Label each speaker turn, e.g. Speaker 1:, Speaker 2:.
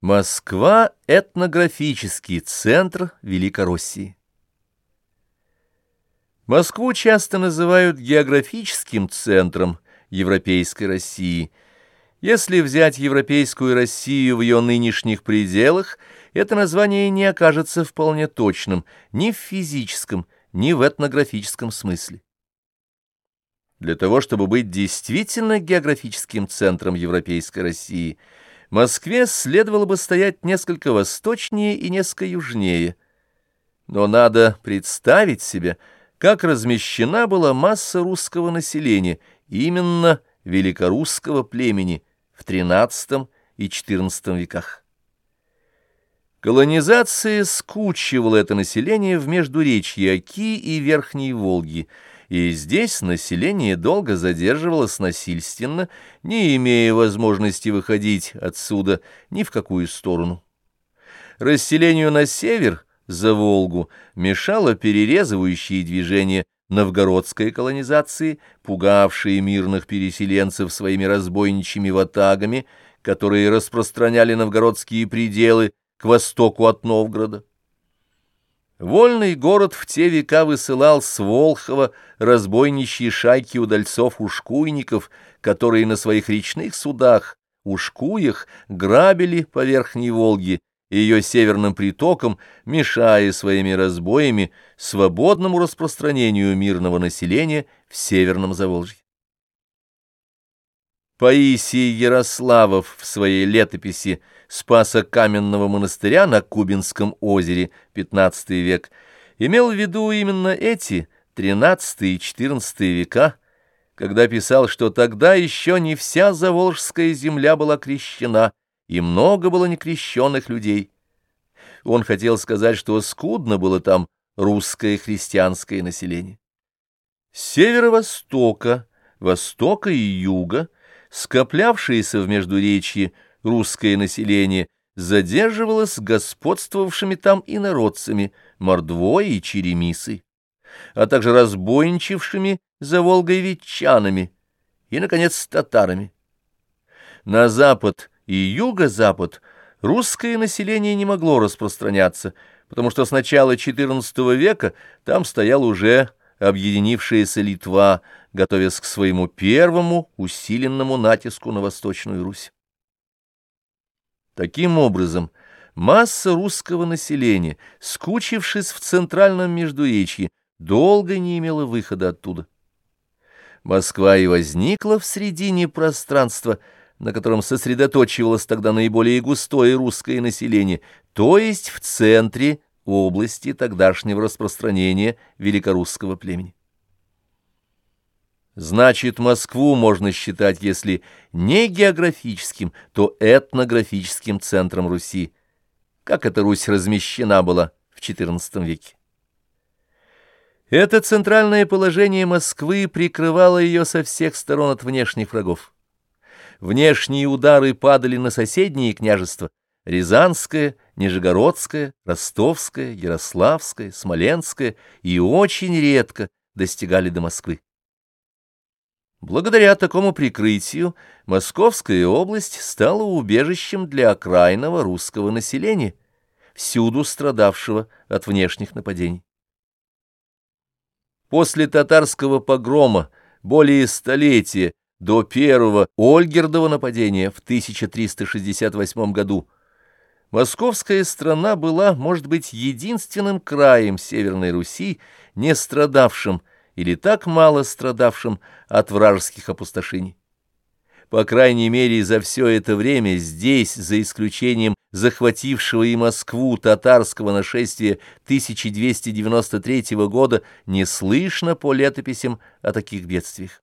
Speaker 1: Москва — этнографический центр Великороссии. Москву часто называют географическим центром Европейской России. Если взять Европейскую Россию в ее нынешних пределах, это название не окажется вполне точным ни в физическом, ни в этнографическом смысле. Для того, чтобы быть действительно географическим центром Европейской России – Москве следовало бы стоять несколько восточнее и несколько южнее. Но надо представить себе, как размещена была масса русского населения, именно великорусского племени в XIII и XIV веках. Колонизация скучивала это население в междуречье Оки и Верхней Волги – и здесь население долго задерживалось насильственно, не имея возможности выходить отсюда ни в какую сторону. Расселению на север, за Волгу, мешало перерезывающее движение новгородской колонизации, пугавшие мирных переселенцев своими разбойничьими ватагами, которые распространяли новгородские пределы к востоку от Новгорода. Вольный город в те века высылал с Волхова разбойничьи шайки удальцов-ушкуйников, которые на своих речных судах, ушкуях, грабили по Верхней Волге и ее северным притокам, мешая своими разбоями свободному распространению мирного населения в Северном Заволжье. Паисий Ярославов в своей летописи Спаса Каменного монастыря на Кубинском озере, XV век, имел в виду именно эти XIII и XIV века, когда писал, что тогда еще не вся Заволжская земля была крещена, и много было некрещенных людей. Он хотел сказать, что скудно было там русское христианское население. С северо-востока, востока и юга – скоплявшееся в Междуречье русское население задерживалось господствовавшими там инородцами, мордвой и черемисой, а также разбойничавшими за Волгой ветчанами и, наконец, татарами. На запад и юго-запад русское население не могло распространяться, потому что с начала XIV века там стоял уже объединившаяся Литва, готовясь к своему первому усиленному натиску на Восточную Русь. Таким образом, масса русского населения, скучившись в центральном Междуречье, долго не имела выхода оттуда. Москва и возникла в середине пространства, на котором сосредоточивалось тогда наиболее густое русское население, то есть в центре области тогдашнего распространения великорусского племени. Значит, Москву можно считать, если не географическим, то этнографическим центром Руси, как эта Русь размещена была в XIV веке. Это центральное положение Москвы прикрывало ее со всех сторон от внешних врагов. Внешние удары падали на соседние княжества, Рязанское, Нижегородское, Ростовское, Ярославское, Смоленское и очень редко достигали до Москвы. Благодаря такому прикрытию Московская область стала убежищем для окраинного русского населения, всюду страдавшего от внешних нападений. После татарского погрома более столетия до первого Ольгердова нападения в 1368 году Московская страна была, может быть, единственным краем Северной Руси, не страдавшим или так мало страдавшим от вражеских опустошений. По крайней мере, за все это время здесь, за исключением захватившего и Москву татарского нашествия 1293 года, не слышно по летописям о таких бедствиях.